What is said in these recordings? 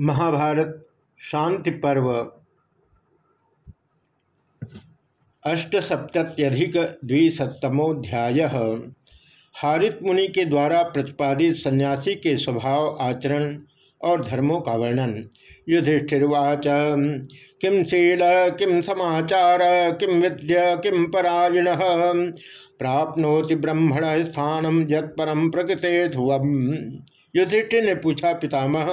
महाभारत शांति पर्व अष्टसप्तत्यधिक द्विशतमोध्याय हारित मुनि के द्वारा प्रतिपादित सन्यासी के स्वभाव, आचरण और धर्मों का वर्णन। युधिष्ठिर्वाच किम शील किम समाचार किम विद्य किम परायण। प्राप्नोति ब्रह्मण स्थानम यत्परम प्रकृते ध्रुवम युधिष्ठिर ने पूछा, पितामह,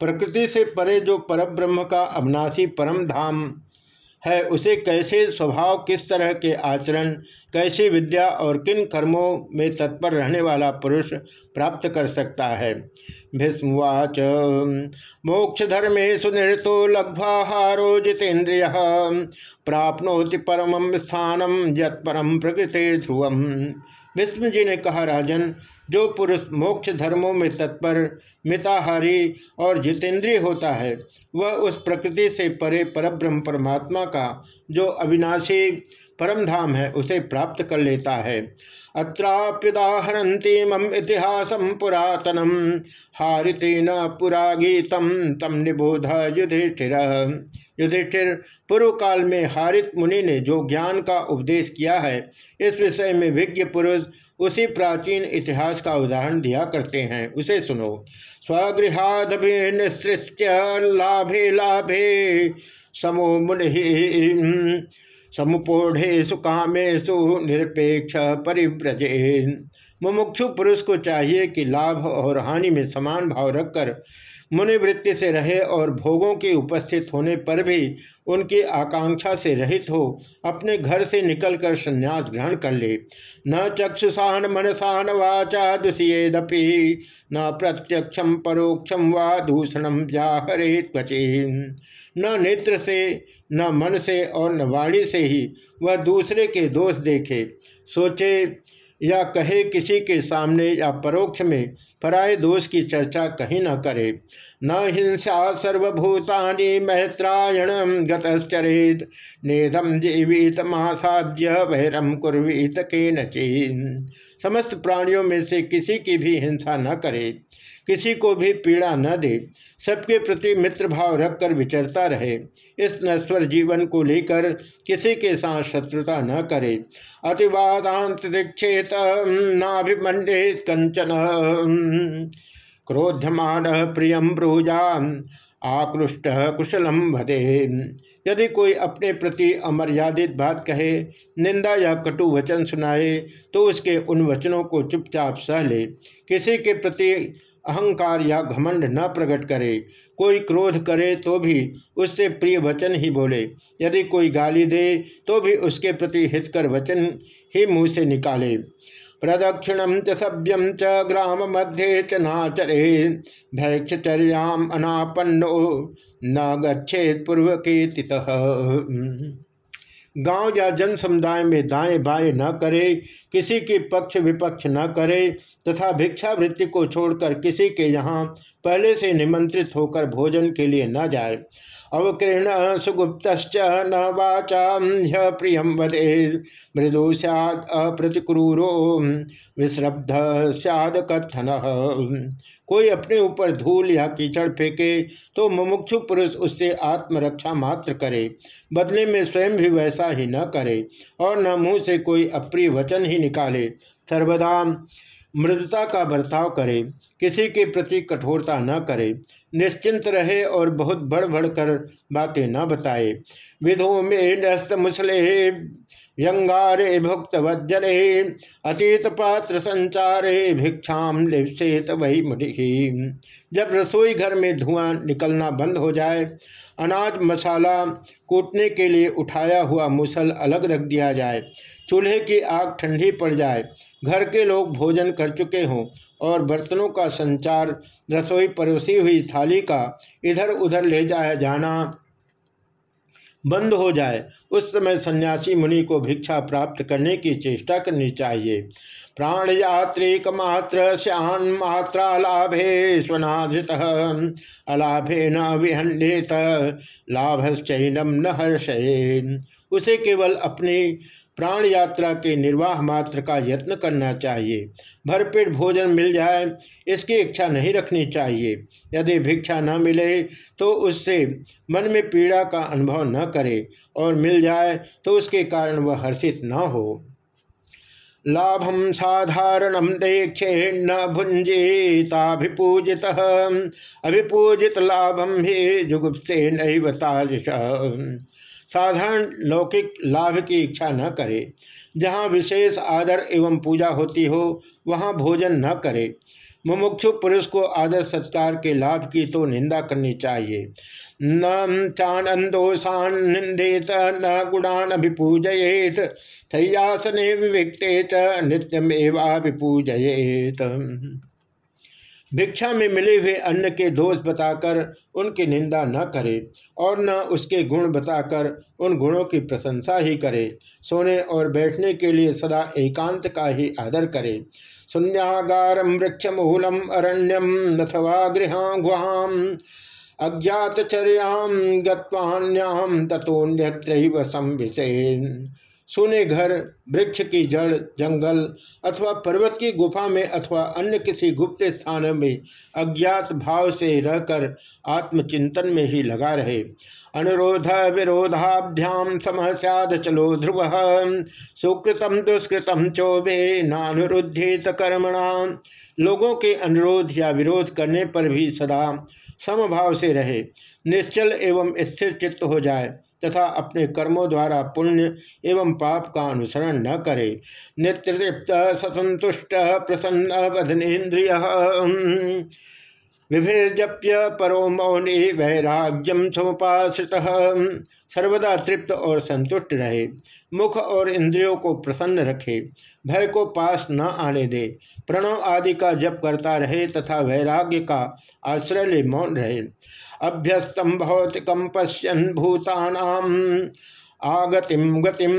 प्रकृति से परे जो परब्रह्म का अविनाशी परम धाम है, उसे कैसे स्वभाव, किस तरह के आचरण, कैसे विद्या और किन कर्मों में तत्पर रहने वाला पुरुष प्राप्त कर सकता है? भीष्मवाच मोक्ष धर्मे सुनितो लघ्वाहारो जितेन्द्रिय प्राप्नोति परम स्थानम यत परम प्रकृति ध्रुवम विष्णु जी ने कहा, राजन जो पुरुष मोक्ष धर्मों में तत्पर, मिताहारी और जितेंद्रिय होता है, वह उस प्रकृति से परे परब्रह्म परमात्मा का जो अविनाशी परम धाम है, उसे प्राप्त कर लेता है। अत्राप्युदाहरती मम इतिहास पुरातनम हारितेन पुरा गीतम तम निबोध युधिष्ठिर। युधिष्ठिर पूर्व काल में हारित मुनि ने जो ज्ञान का उपदेश किया है, इस विषय में विज्ञ पुरुष उसी प्राचीन इतिहास का उदाहरण दिया करते हैं, उसे सुनो। स्वगृहादभि लाभे लाभे, समो मुनि समुपोढ़े सुकामेशु निरपेक्ष परिव्रजे मुमुक्षु पुरुष को चाहिए कि लाभ और हानि में समान भाव रखकर मुनिवृत्ति से रहे और भोगों के उपस्थित होने पर भी उनकी आकांक्षा से रहित हो, अपने घर से निकलकर संन्यास ग्रहण कर ले। न चक्षुषान मनसान वाचा दुषियेदपि न प्रत्यक्षम परोक्षम व दूषणम व्याहरे त्वचे न नेत्र से, न मन से और न वाणी से ही वह दूसरे के दोष देखे। सोचे या कहे किसी के सामने या परोक्ष में पराय दोष की चर्चा कहीं न करे। न हिंसा सर्वभूतानि मैत्रायण गतश्चरेत। नेदम जीवित महासाध्य वैरम कुर्वीत के समस्त प्राणियों में से किसी की भी हिंसा न करे, किसी को भी पीड़ा न दे, सबके प्रति मित्र भाव रखकर विचरता रहे। इस नश्वर जीवन को लेकर किसी के साथ शत्रुता न करे। अतिवादांत दीक्षेत नाभिमंडित कंचन क्रोध्यमान प्रियम ब्रूजा आकृष्ट कुशलम भदे यदि कोई अपने प्रति अमर्यादित बात कहे, निंदा या कटु वचन सुनाए तो उसके उन वचनों को चुपचाप सह ले। किसी के प्रति अहंकार या घमंड न प्रकट करे। कोई क्रोध करे तो भी उससे प्रिय वचन ही बोले। यदि कोई गाली दे तो भी उसके प्रति हितकर वचन ही मुँह से निकाले। प्रदक्षिणम च सभ्यम च ग्राम मध्ये च नाचरे। भैक्षचर्याम अनापन्नो। न गच्छेत के गाँव या जन समुदाय में दाएँ बाएँ न करे, किसी के पक्ष विपक्ष न करे, तथा भिक्षावृत्ति को छोड़कर किसी के यहाँ पहले से निमंत्रित होकर भोजन के लिए न जाए। अवकीर्ण सुगुप्त न वाचा प्रिय वदे। मृदु सैद अप्रतिक्रूरो, विश्रब्ध सैद कथन। कोई अपने ऊपर धूल या कीचड़ फेंके तो मुमुक्षु पुरुष उससे आत्मरक्षा मात्र करे। बदले में स्वयं भी वैसा ही न करे, और न मुँह से कोई अप्रिय वचन ही निकाले। सर्वदा मृदता का बर्ताव करे। किसी के प्रति कठोरता न करे, निश्चिंत रहे और बहुत बढ़ बढ़ कर बातें न बताए। विधो में नस्त मुसले व्यंगारे भुक्त वज्जले, अतीत पात्र संचारे भिक्षाम लिप्सेत वही मुनि। जब रसोई घर में धुआँ निकलना बंद हो जाए, अनाज मसाला कूटने के लिए उठाया हुआ मुसल अलग रख दिया जाए। चूल्हे की आग ठंडी पड़ जाए। घर के लोग भोजन कर चुके हों और बर्तनों का संचार, रसोई परोसी हुई थाली का इधर उधर ले जाया जाना बंद हो जाए। उस समय सन्यासी मुनि को भिक्षा प्राप्त करने की चेष्टा करनी चाहिए। प्राण यात्रिक मात्र श्यान मात्रा लाभे स्वनाधित, अलाभे न विहंडित लाभश्चैनम न हर्षयेन। उसे केवल अपनी प्राण यात्रा के निर्वाह मात्र का यत्न करना चाहिए। भरपेट भोजन मिल जाए, इसकी इच्छा नहीं रखनी चाहिए। यदि भिक्षा न मिले तो उससे मन में पीड़ा का अनुभव न करे और मिल जाए तो उसके कारण वह हर्षित न हो। लाभम साधारण देखे न भुंजेताभिपूजित अभिपूजित लाभम ही जुगुप्से नहीं साधारण लौकिक लाभ की इच्छा न करे। जहाँ विशेष आदर एवं पूजा होती हो, वहाँ भोजन न करे। मुमुक्षु पुरुष को आदर सत्कार के लाभ की तो निंदा करनी चाहिए। न चानंदोषान निंदेत, न गुणान अभिपूजयेत थैयासने विविक्ते च, नित्यमेवा विपूजयेत। भिक्षा में मिले हुए अन्न के दोष बताकर उनकी निंदा न करे और न उसके गुण बताकर उन गुणों की प्रशंसा ही करे। सोने और बैठने के लिए सदा एकांत का ही आदर करे। शून्यागारम वृक्षमूलम अरण्यम अथवा गृह गुहाम अज्ञातचर्याम गत्वान्याम तथोन्यत्र संविषेन सोने घर, वृक्ष की जड़, जंगल अथवा पर्वत की गुफा में अथवा अन्य किसी गुप्त स्थान में अज्ञात भाव से रहकर आत्मचिंतन में ही लगा रहे। अनुरोध विरोधाभ्याम समस्याद चलो ध्रुव। सुकृतम दुष्कृतम चोभे नानुरुद्धेत कर्मणा। लोगों के अनुरोध या विरोध करने पर भी सदा समभाव से रहे। निश्चल एवं स्थिर चित्त हो जाए। तथा अपने कर्मों द्वारा पुण्य एवं पाप का अनुसरण न करे। नित्यतृप्त ससंतुष्ट प्रसन्न बधनेन्द्रिय विभिजप्य परो मौनी वैराग्यम समुपाश्रित सर्वदा तृप्त और संतुष्ट रहे। मुख और इंद्रियों को प्रसन्न रखे। भय को पास न आने दे। प्रणव आदि का जप करता रहे तथा वैराग्य का आश्रय ले मौन रहे। अभ्यस्तम भौतिकम पश्यन भूतानाम आगतिम गतिम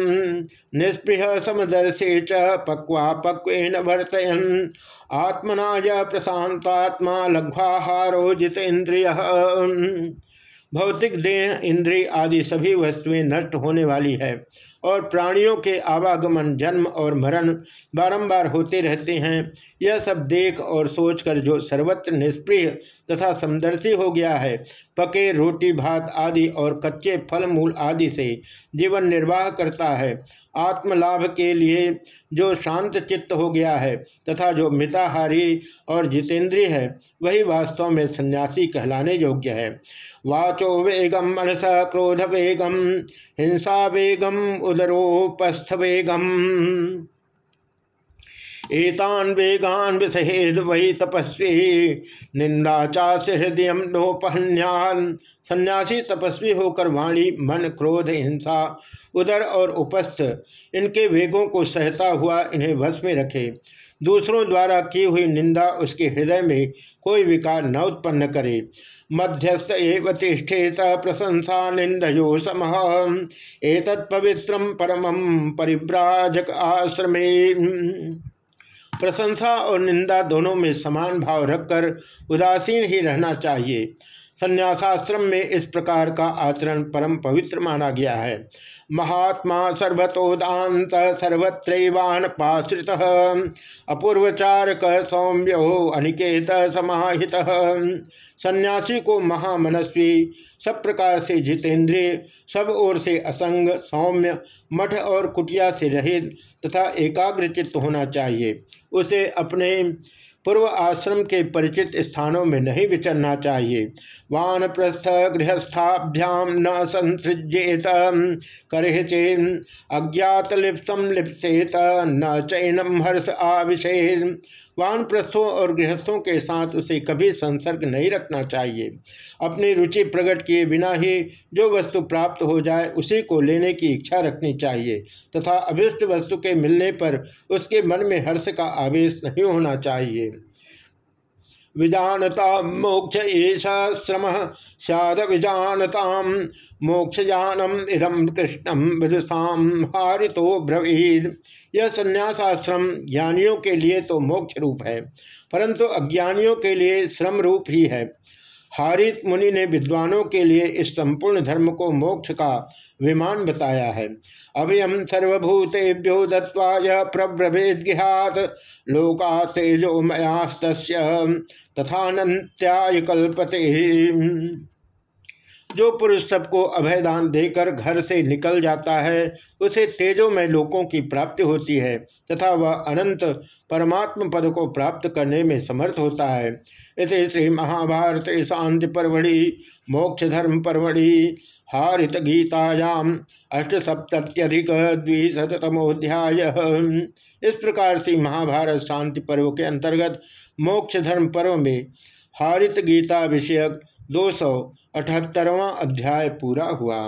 निष्पृह समदर्शे च पक्वा पक्वेन वर्तयन। आत्मना प्रशांतात्मा लघ्वाहारो इंद्रिय भौतिक देह, इंद्रिय आदि सभी वस्तुएँ नष्ट होने वाली है। और प्राणियों के आवागमन, जन्म और मरण बारंबार होते रहते हैं। यह सब देख और सोचकर जो सर्वत्र निष्प्रिय तथा समदर्शी हो गया है, पके, रोटी, भात आदि और कच्चे फल मूल आदि से जीवन निर्वाह करता है। आत्मलाभ के लिए जो शांत चित्त हो गया है तथा जो मिताहारी और जितेंद्रिय है, वही वास्तव में सन्यासी कहलाने योग्य है। वाचो वेगम, मनस क्रोध वेगम, हिंसा वेगम उदरोपस्थ वेगम एतान वेगान विषहेद वही तपस्वी से हृदय नोपहन्यान। सन्यासी तपस्वी होकर वाणी, मन, क्रोध, हिंसा, उदर और उपस्थ, इनके वेगों को सहता हुआ इन्हें वश में रखे। दूसरों द्वारा की हुई निंदा उसके हृदय में कोई विकार न उत्पन्न करे। मध्यस्थ एव तिष्ठेत प्रशंसा निंदयो सम एक पवित्रम परमम परिव्राजक आश्रमे। प्रशंसा और निंदा दोनों में समान भाव रखकर उदासीन ही रहना चाहिए। संन्यासाश्रम में इस प्रकार का आचरण परम पवित्र माना गया है। महात्मा सर्वतोदात सर्वत्रैवान पाश्रित, अपूर्वचारक सौम्यो अनिकेत समाहित। सन्यासी को महामनस्वी, सब प्रकार से जितेंद्रिय, सब ओर से असंग, सौम्य, मठ और कुटिया से रहित तथा एकाग्रचित्त होना चाहिए। उसे अपने पूर्व आश्रम के परिचित स्थानों में नहीं विचरना चाहिए। वान प्रस्थ गृहस्थाभ्याम न संसृजेत कर अज्ञात लिप्सम लिप्सेत, न चैनम हर्ष आविषेद वान प्रस्थों और गृहस्थों के साथ उसे कभी संसर्ग नहीं रखना चाहिए। अपनी रुचि प्रकट किए बिना ही जो वस्तु प्राप्त हो जाए, उसी को लेने की इच्छा रखनी चाहिए तथा अभिष्ट वस्तु के मिलने पर उसके मन में हर्ष का आवेश नहीं होना चाहिए। विजानता मोक्ष ऐसा श्रम विजानता मोक्षजानम इदम कृष्णम विदुषाम हारितो ब्रवीद। यह संन्यासाश्रम ज्ञानियों के लिए तो मोक्ष रूप है, परंतु अज्ञानियों के लिए श्रम रूप ही है। हारित मुनि ने विद्वानों के लिए इस संपूर्ण धर्म को मोक्ष का विमान बताया है। अभियम सर्वभूतेभ्यो दत्वा यह प्रभ्रभेद गृहात लोका तेजो मयास्त तथान्याय कल्पते। जो पुरुष सबको अभयदान देकर घर से निकल जाता है, उसे तेजोमय लोकों की प्राप्ति होती है तथा वह अनंत परमात्म पद को प्राप्त करने में समर्थ होता है। इस श्री महाभारत शांति परवड़ी, मोक्ष धर्म परवड़ी, हारित गीतायाम अष्टसप्त्यधिक द्विशतमोध्याय इस प्रकार से महाभारत शांति पर्व के अंतर्गत मोक्ष धर्म पर्व में हारित गीता विषयक दो सौ अठहत्तरवां अध्याय पूरा हुआ।